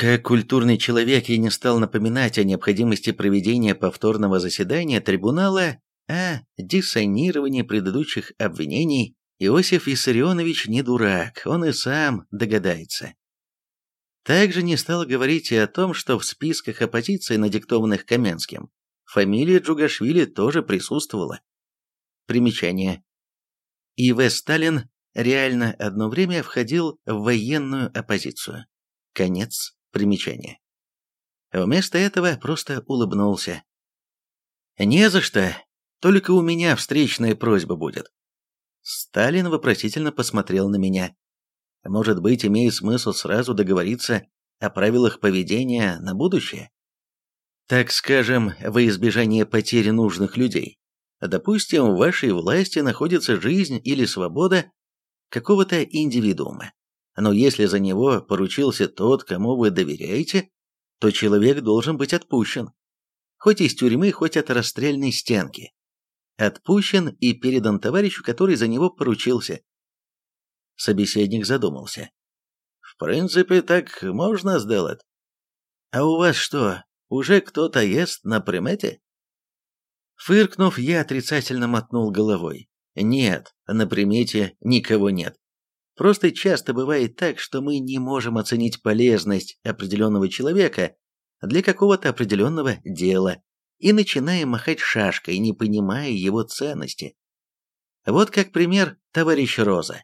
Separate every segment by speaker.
Speaker 1: Как культурный человек я не стал напоминать о необходимости проведения повторного заседания трибунала, о диссонировании предыдущих обвинений. Иосиф Виссарионович не дурак, он и сам догадается. Также не стал говорить и о том, что в списках оппозиции, надиктованных Каменским, фамилия Джугашвили тоже присутствовала. Примечание. И.В. Сталин реально одно время входил в военную оппозицию. Конец примечания. Вместо этого просто улыбнулся. «Не за что, только у меня встречная просьба будет». Сталин вопросительно посмотрел на меня. Может быть, имеет смысл сразу договориться о правилах поведения на будущее? Так скажем, во избежание потери нужных людей. Допустим, в вашей власти находится жизнь или свобода какого-то индивидуума. Но если за него поручился тот, кому вы доверяете, то человек должен быть отпущен. Хоть из тюрьмы, хоть от расстрельной стенки. Отпущен и передан товарищу, который за него поручился. Собеседник задумался. «В принципе, так можно сделать. А у вас что, уже кто-то ест на примете?» Фыркнув, я отрицательно мотнул головой. «Нет, на примете никого нет. Просто часто бывает так, что мы не можем оценить полезность определенного человека для какого-то определенного дела и начинаем махать шашкой, не понимая его ценности. Вот как пример товарищ Роза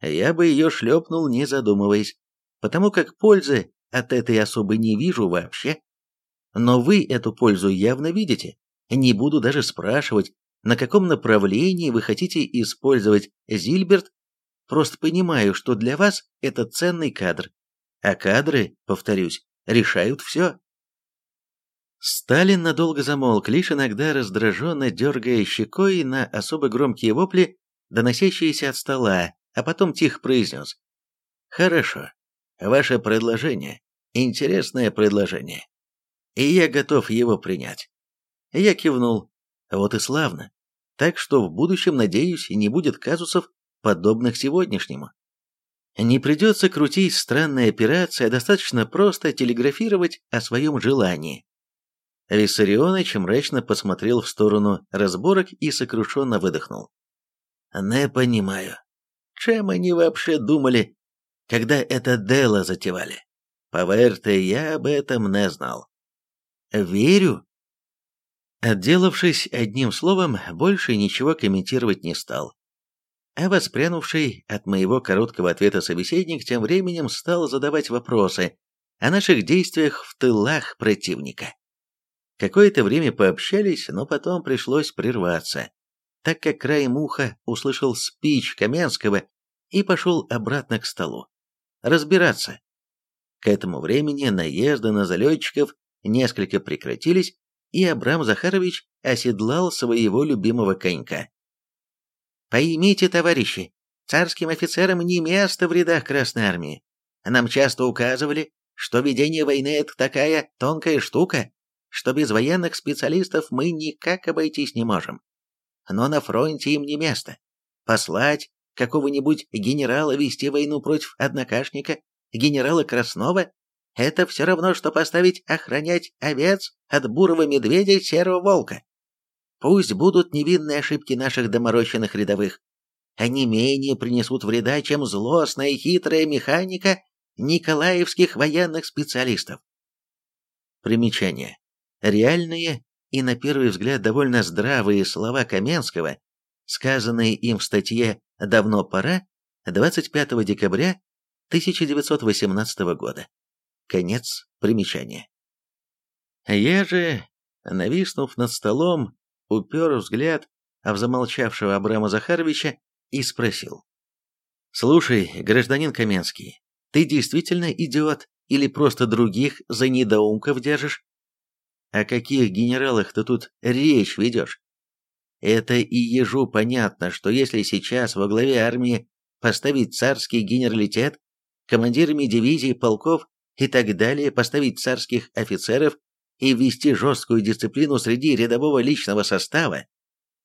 Speaker 1: я бы ее шлепнул, не задумываясь, потому как пользы от этой особы не вижу вообще. Но вы эту пользу явно видите. Не буду даже спрашивать, на каком направлении вы хотите использовать Зильберт, просто понимаю, что для вас это ценный кадр. А кадры, повторюсь, решают все. Сталин надолго замолк, лишь иногда раздраженно дергая щекой на особо громкие вопли, доносящиеся от стола, а потом тихо произнес. «Хорошо, ваше предложение – интересное предложение, и я готов его принять». Я кивнул. Вот и славно. Так что в будущем, надеюсь, не будет казусов, подобных сегодняшнему. Не придется крутить странные операции, а достаточно просто телеграфировать о своем желании. Виссарионович мрачно посмотрел в сторону разборок и сокрушенно выдохнул. «Не понимаю. Чем они вообще думали, когда это дело затевали? Поверьте, я об этом не знал. Верю. Отделавшись одним словом, больше ничего комментировать не стал. А воспрянувший от моего короткого ответа собеседник тем временем стал задавать вопросы о наших действиях в тылах противника. Какое-то время пообщались, но потом пришлось прерваться так как краем уха услышал спич Каменского и пошел обратно к столу. Разбираться. К этому времени наезды на залетчиков несколько прекратились, и Абрам Захарович оседлал своего любимого конька. «Поймите, товарищи, царским офицерам не место в рядах Красной Армии. Нам часто указывали, что ведение войны – это такая тонкая штука, что без военных специалистов мы никак обойтись не можем но на фронте им не место. Послать какого-нибудь генерала вести войну против однокашника, генерала Краснова, это все равно, что поставить охранять овец от бурого медведя и серого волка. Пусть будут невинные ошибки наших доморощенных рядовых. Они менее принесут вреда, чем злостная и хитрая механика николаевских военных специалистов. Примечание. Реальные и на первый взгляд довольно здравые слова Каменского, сказанные им в статье «Давно пора» 25 декабря 1918 года. Конец примечания. Я же, нависнув над столом, упер взгляд в замолчавшего Абрама Захаровича и спросил. «Слушай, гражданин Каменский, ты действительно идиот или просто других за недоумков держишь?» О каких генералах ты тут речь ведешь? Это и ежу понятно, что если сейчас во главе армии поставить царский генералитет, командирами дивизий, полков и так далее поставить царских офицеров и ввести жесткую дисциплину среди рядового личного состава,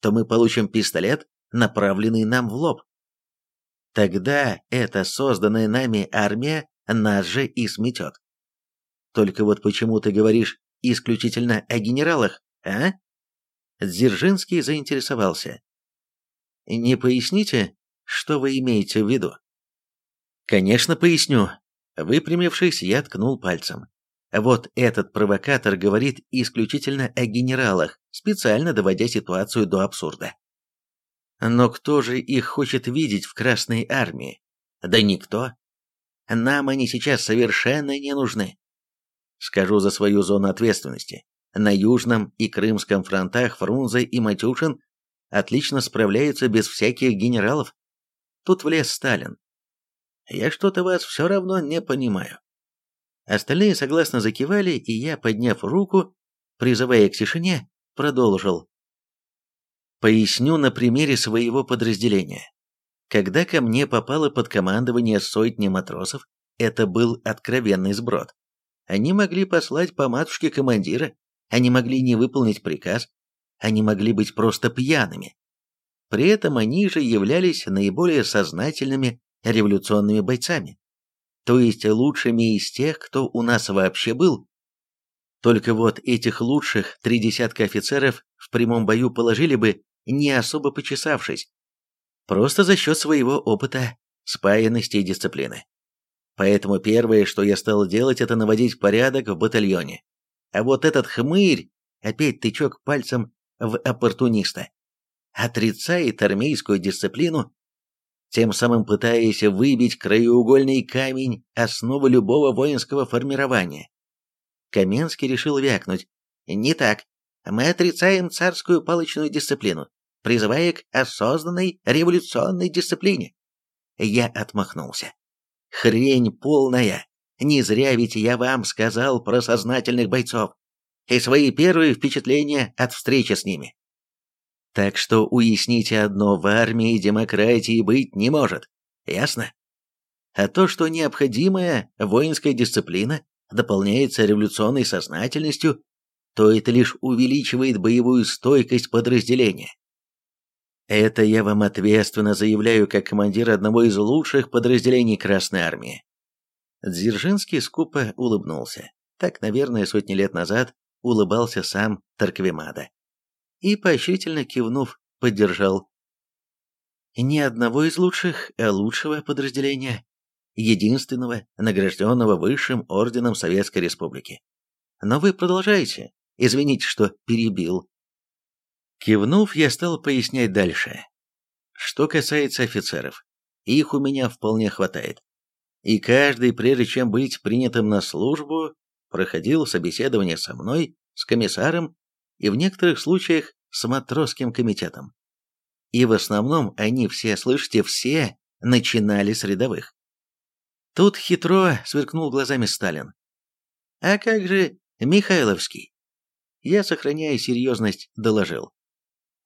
Speaker 1: то мы получим пистолет, направленный нам в лоб. Тогда эта созданная нами армия нас же и сметет. Только вот почему ты говоришь исключительно о генералах, а?» Дзержинский заинтересовался. «Не поясните, что вы имеете в виду?» «Конечно, поясню». Выпрямившись, я ткнул пальцем. Вот этот провокатор говорит исключительно о генералах, специально доводя ситуацию до абсурда. Но кто же их хочет видеть в Красной Армии? Да никто. Нам они сейчас совершенно не нужны. Скажу за свою зону ответственности. На Южном и Крымском фронтах Фрунзе и Матюшин отлично справляются без всяких генералов. Тут влез Сталин. Я что-то вас все равно не понимаю. Остальные согласно закивали, и я, подняв руку, призывая к тишине, продолжил. Поясню на примере своего подразделения. Когда ко мне попало под командование сотни матросов, это был откровенный сброд. Они могли послать по матушке командира, они могли не выполнить приказ, они могли быть просто пьяными. При этом они же являлись наиболее сознательными революционными бойцами, то есть лучшими из тех, кто у нас вообще был. Только вот этих лучших три десятка офицеров в прямом бою положили бы, не особо почесавшись, просто за счет своего опыта, спаянности и дисциплины. Поэтому первое, что я стал делать, это наводить порядок в батальоне. А вот этот хмырь, опять тычок пальцем в оппортуниста, отрицает армейскую дисциплину тем самым пытаясь выбить краеугольный камень основы любого воинского формирования. Каменский решил вякнуть. «Не так. Мы отрицаем царскую палочную дисциплину, призывая к осознанной революционной дисциплине». Я отмахнулся. «Хрень полная. Не зря ведь я вам сказал про сознательных бойцов и свои первые впечатления от встречи с ними. Так что уясните одно, в армии демократии быть не может. Ясно? А то, что необходимая воинская дисциплина дополняется революционной сознательностью, то это лишь увеличивает боевую стойкость подразделения. Это я вам ответственно заявляю как командир одного из лучших подразделений Красной Армии. Дзержинский скупо улыбнулся. Так, наверное, сотни лет назад улыбался сам Тарквемада и, поощрительно кивнув, поддержал. Ни одного из лучших, а лучшего подразделения, единственного, награжденного высшим орденом Советской Республики. Но вы продолжаете. Извините, что перебил. Кивнув, я стал пояснять дальше. Что касается офицеров, их у меня вполне хватает. И каждый, прежде чем быть принятым на службу, проходил собеседование со мной, с комиссаром и в некоторых случаях с матросским комитетом. И в основном они все, слышите, все начинали с рядовых. Тут хитро сверкнул глазами Сталин. А как же Михайловский? Я, сохраняя серьезность, доложил.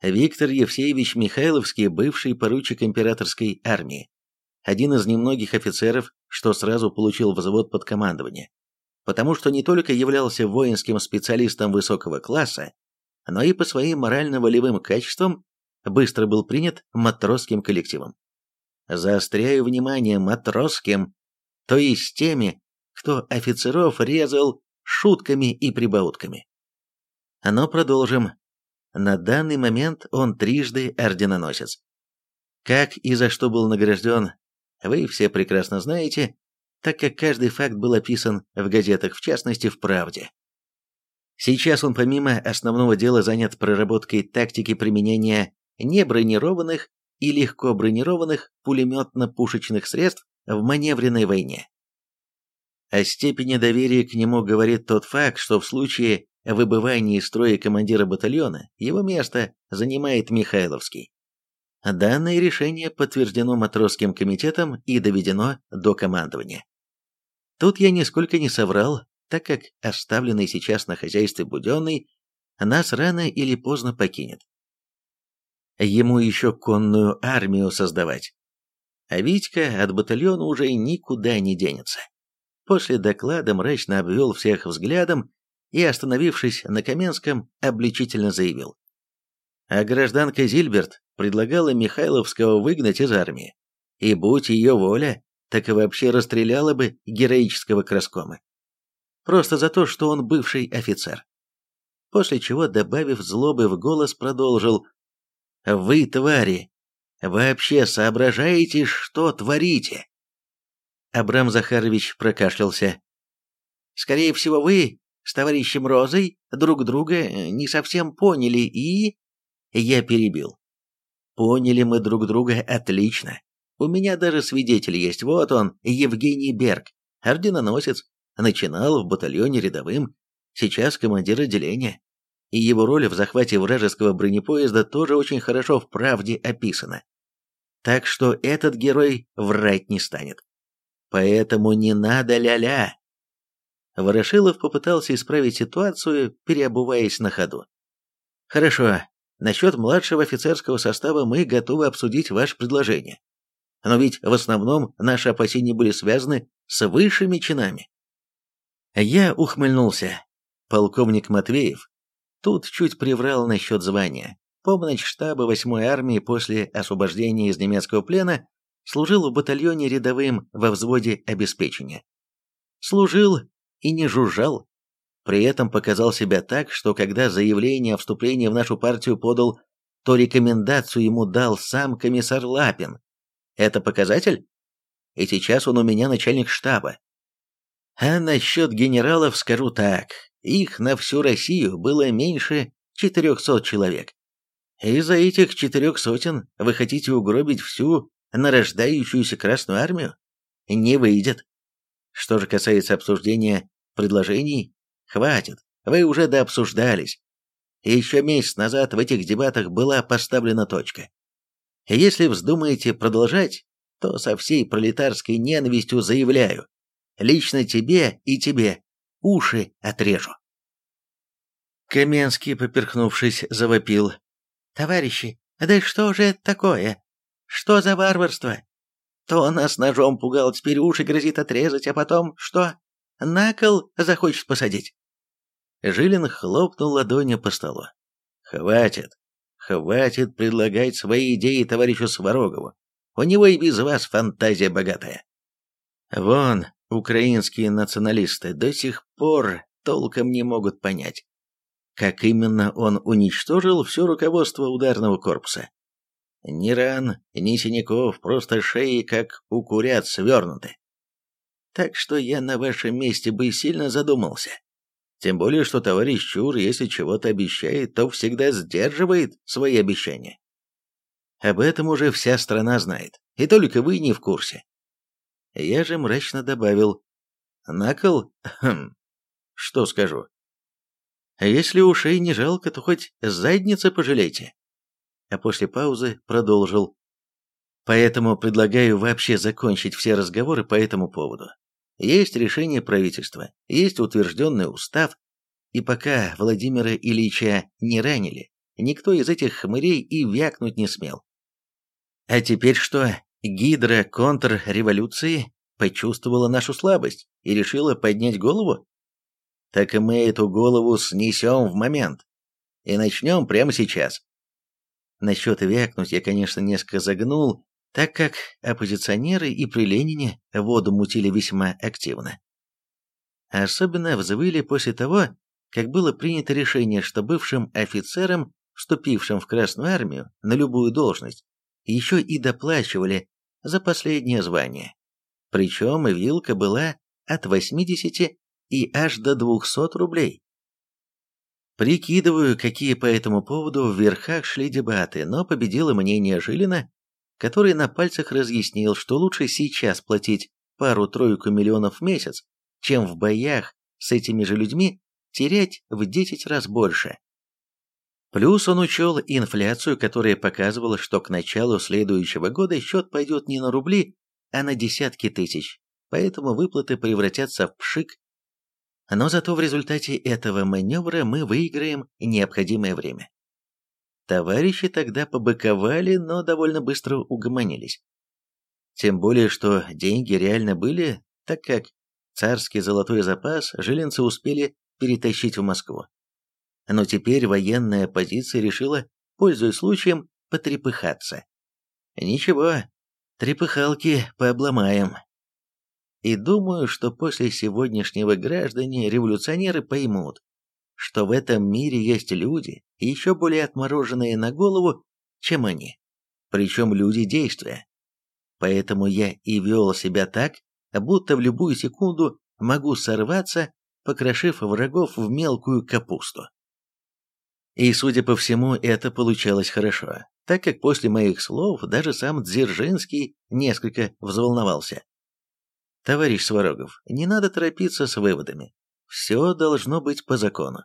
Speaker 1: Виктор Евсеевич Михайловский, бывший поручик императорской армии, один из немногих офицеров, что сразу получил взвод под командование, потому что не только являлся воинским специалистом высокого класса, но и по своим морально-волевым качествам быстро был принят матросским коллективом. Заостряю внимание матросским, то есть теми, кто офицеров резал шутками и прибаутками. Но продолжим. На данный момент он трижды орденоносец. Как и за что был награжден, вы все прекрасно знаете, так как каждый факт был описан в газетах, в частности в «Правде». Сейчас он помимо основного дела занят проработкой тактики применения небронированных и легко бронированных пулеметно-пушечных средств в маневренной войне. О степени доверия к нему говорит тот факт, что в случае выбывания из строя командира батальона его место занимает Михайловский. Данное решение подтверждено матросским комитетом и доведено до командования. Тут я нисколько не соврал, так как оставленный сейчас на хозяйстве Буденный нас рано или поздно покинет. Ему еще конную армию создавать. А Витька от батальона уже никуда не денется. После доклада мрачно обвел всех взглядом и, остановившись на Каменском, обличительно заявил. А гражданка Зильберт предлагала Михайловского выгнать из армии. И будь ее воля, так и вообще расстреляла бы героического краскома. Просто за то, что он бывший офицер. После чего, добавив злобы в голос, продолжил. «Вы, твари, вообще соображаете, что творите?» Абрам Захарович прокашлялся. «Скорее всего, вы с товарищем Розой друг друга не совсем поняли и...» Я перебил. «Поняли мы друг друга отлично. У меня даже свидетель есть, вот он, Евгений Берг, орденоносец, начинал в батальоне рядовым, сейчас командир отделения. И его роль в захвате вражеского бронепоезда тоже очень хорошо в правде описана. Так что этот герой врать не станет. Поэтому не надо ля-ля. Ворошилов попытался исправить ситуацию, переобуваясь на ходу. «Хорошо, насчет младшего офицерского состава мы готовы обсудить ваше предложение. Но ведь в основном наши опасения были связаны с высшими чинами. Я ухмыльнулся. Полковник Матвеев тут чуть приврал насчет звания. Помощь штаба 8-й армии после освобождения из немецкого плена служил в батальоне рядовым во взводе обеспечения. Служил и не жужжал. При этом показал себя так, что когда заявление о вступлении в нашу партию подал, то рекомендацию ему дал сам комиссар Лапин. Это показатель? И сейчас он у меня начальник штаба. А насчет генералов скажу так. Их на всю Россию было меньше 400 человек. И за этих четырех сотен вы хотите угробить всю нарождающуюся Красную Армию? Не выйдет. Что же касается обсуждения предложений, хватит, вы уже дообсуждались. Еще месяц назад в этих дебатах была поставлена точка. Если вздумаете продолжать, то со всей пролетарской ненавистью заявляю, лично тебе и тебе уши отрежу. Каменский, поперхнувшись, завопил. «Товарищи, да что же это такое? Что за варварство? То нас ножом пугал, теперь уши грозит отрезать, а потом что? На кол захочет посадить?» Жилин хлопнул ладонью по столу. «Хватит. Хватит предлагать свои идеи товарищу Сварогову. У него и без вас фантазия богатая. Вон, украинские националисты до сих пор толком не могут понять, как именно он уничтожил все руководство ударного корпуса. Ни ран, ни синяков, просто шеи, как у курят, свернуты. Так что я на вашем месте бы сильно задумался. Тем более, что товарищ Чур, если чего-то обещает, то всегда сдерживает свои обещания. Об этом уже вся страна знает, и только вы не в курсе. Я же мрачно добавил. Накол? Хм. Что скажу? А если ушей не жалко, то хоть задницы пожалейте. А после паузы продолжил. Поэтому предлагаю вообще закончить все разговоры по этому поводу. Есть решение правительства, есть утвержденный устав, и пока Владимира Ильича не ранили, никто из этих хмырей и вякнуть не смел. А теперь что, гидра контрреволюции почувствовала нашу слабость и решила поднять голову? Так и мы эту голову снесем в момент. И начнем прямо сейчас. Насчет вякнуть я, конечно, несколько загнул, так как оппозиционеры и при Ленине воду мутили весьма активно. Особенно взвыли после того, как было принято решение, что бывшим офицерам, вступившим в Красную Армию на любую должность, еще и доплачивали за последнее звание. Причем вилка была от 80 и аж до 200 рублей. Прикидываю, какие по этому поводу в верхах шли дебаты, но победило мнение Жилина, который на пальцах разъяснил, что лучше сейчас платить пару-тройку миллионов в месяц, чем в боях с этими же людьми терять в 10 раз больше. Плюс он учел инфляцию, которая показывала, что к началу следующего года счет пойдет не на рубли, а на десятки тысяч, поэтому выплаты превратятся в пшик. Но зато в результате этого маневра мы выиграем необходимое время. Товарищи тогда побыковали, но довольно быстро угомонились. Тем более, что деньги реально были, так как царский золотой запас жилинцы успели перетащить в Москву. Но теперь военная оппозиция решила, пользуясь случаем, потрепыхаться. Ничего, трепыхалки пообломаем. И думаю, что после сегодняшнего граждане-революционеры поймут, что в этом мире есть люди, еще более отмороженные на голову, чем они. Причем люди действия. Поэтому я и вел себя так, будто в любую секунду могу сорваться, покрошив врагов в мелкую капусту. И, судя по всему, это получалось хорошо, так как после моих слов даже сам Дзержинский несколько взволновался. Товарищ Сварогов, не надо торопиться с выводами. Все должно быть по закону.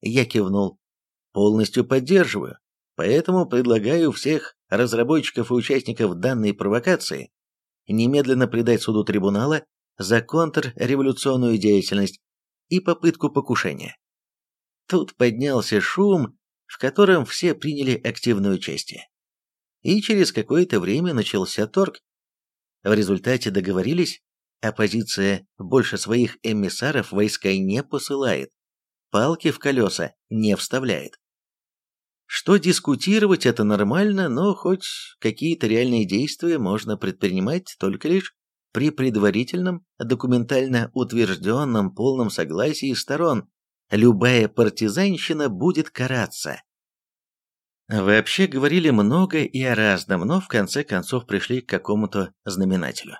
Speaker 1: Я кивнул. Полностью поддерживаю. Поэтому предлагаю всех разработчиков и участников данной провокации немедленно предать суду трибунала за контрреволюционную деятельность и попытку покушения. Тут поднялся шум, в котором все приняли активное участие. И через какое-то время начался торг. В результате договорились, оппозиция больше своих эмиссаров войска не посылает, палки в колеса не вставляет. Что дискутировать это нормально, но хоть какие-то реальные действия можно предпринимать только лишь при предварительном, документально утвержденном полном согласии сторон. Любая партизанщина будет караться. Вообще говорили много и о разном, но в конце концов пришли к какому-то знаменателю.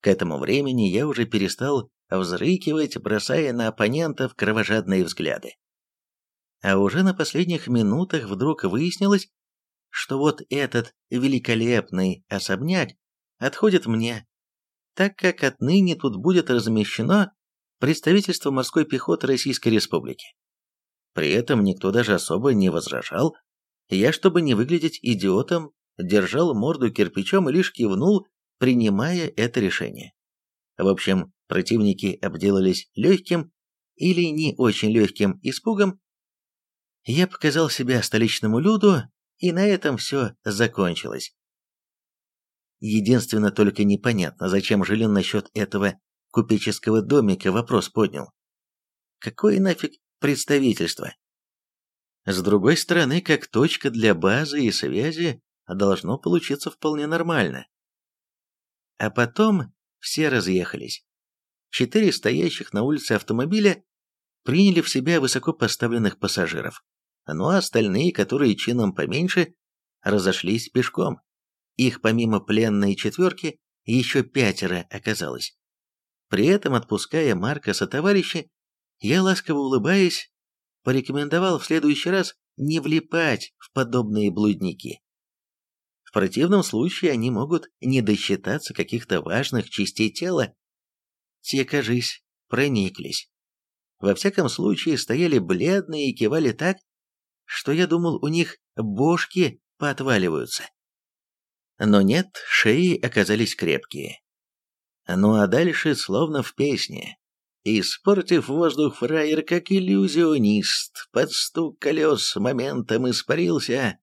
Speaker 1: К этому времени я уже перестал взрыкивать, бросая на оппонентов кровожадные взгляды. А уже на последних минутах вдруг выяснилось, что вот этот великолепный особняк отходит мне, так как отныне тут будет размещено представительство морской пехоты Российской Республики. При этом никто даже особо не возражал. Я, чтобы не выглядеть идиотом, держал морду кирпичом и лишь кивнул, принимая это решение. В общем, противники обделались легким или не очень легким испугом, я показал себя столичному люду, и на этом все закончилось. Единственно только непонятно, зачем Жилин насчет этого купеческого домика вопрос поднял. Какое нафиг представительство? С другой стороны, как точка для базы и связи, должно получиться вполне нормально. А потом все разъехались. Четыре стоящих на улице автомобиля приняли в себя высоко поставленных пассажиров ну а остальные, которые чином поменьше, разошлись пешком. Их помимо пленной четверки еще пятеро оказалось. При этом, отпуская Марка со товарища, я, ласково улыбаясь, порекомендовал в следующий раз не влипать в подобные блудники. В противном случае они могут не досчитаться каких-то важных частей тела. Те, кажись, прониклись. Во всяком случае, стояли бледные и кивали так, что я думал, у них бошки поотваливаются. Но нет, шеи оказались крепкие. Ну а дальше словно в песне. Испортив воздух фраер как иллюзионист, под стук колес моментом испарился.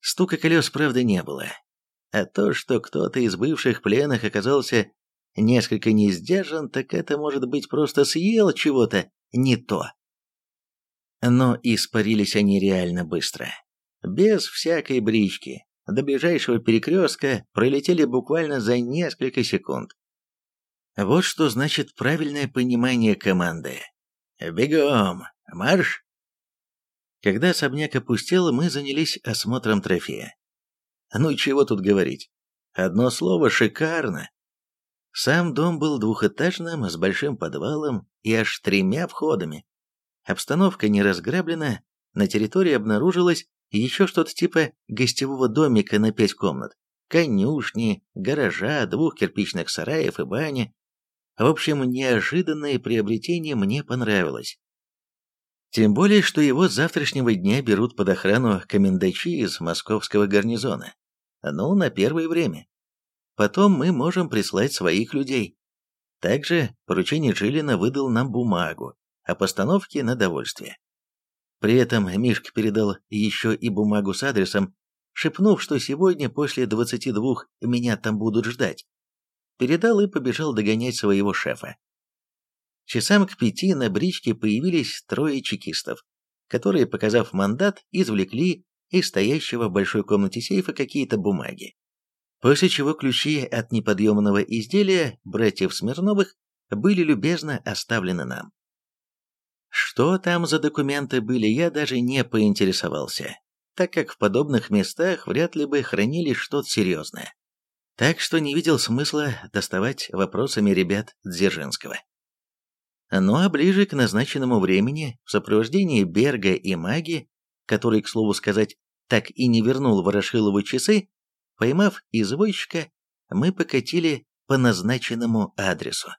Speaker 1: Стука колес, правда, не было. А то, что кто-то из бывших пленных оказался несколько не сдержан, так это, может быть, просто съел чего-то не то. Но испарились они реально быстро. Без всякой брички. До ближайшего перекрестка пролетели буквально за несколько секунд. Вот что значит правильное понимание команды. «Бегом! Марш!» Когда особняк опустел, мы занялись осмотром трофея. Ну чего тут говорить. Одно слово «шикарно». Сам дом был двухэтажным, с большим подвалом и аж тремя входами. Обстановка не разграблена, на территории обнаружилось еще что-то типа гостевого домика на пять комнат, конюшни, гаража, двух кирпичных сараев и бани. В общем, неожиданное приобретение мне понравилось. Тем более, что его с завтрашнего дня берут под охрану комендачи из московского гарнизона. Ну, на первое время. Потом мы можем прислать своих людей. Также поручение Жилина выдал нам бумагу, о постановке на довольствие. При этом Мишка передал еще и бумагу с адресом, шепнув, что сегодня после 22 меня там будут ждать. Передал и побежал догонять своего шефа. Часам к пяти на бричке появились трое чекистов, которые, показав мандат, извлекли из стоящего в большой комнате сейфа какие-то бумаги. После чего ключи от неподъемного изделия братьев Смирновых были любезно оставлены нам. Что там за документы были, я даже не поинтересовался, так как в подобных местах вряд ли бы хранили что-то серьезное. Так что не видел смысла доставать вопросами ребят Дзержинского. Ну а ближе к назначенному времени, в сопровождении Берга и Маги, который, к слову сказать, так и не вернул Ворошилову часы, поймав извозчика, мы покатили по назначенному адресу.